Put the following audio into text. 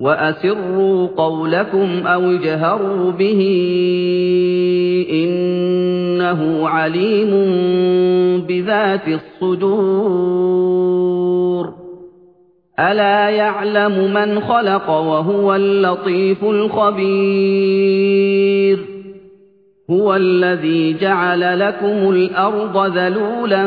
وَأَسِرُّوا قَوْلَكُمْ أَوِ اجْهَرُوا بِهِ ۖ إِنَّهُ عَلِيمٌ بِذَاتِ الصُّدُورِ أَلَا يَعْلَمُ مَنْ خَلَقَ وَهُوَ اللَّطِيفُ الْخَبِيرُ هُوَ الَّذِي جَعَلَ لَكُمُ الْأَرْضَ ذَلُولًا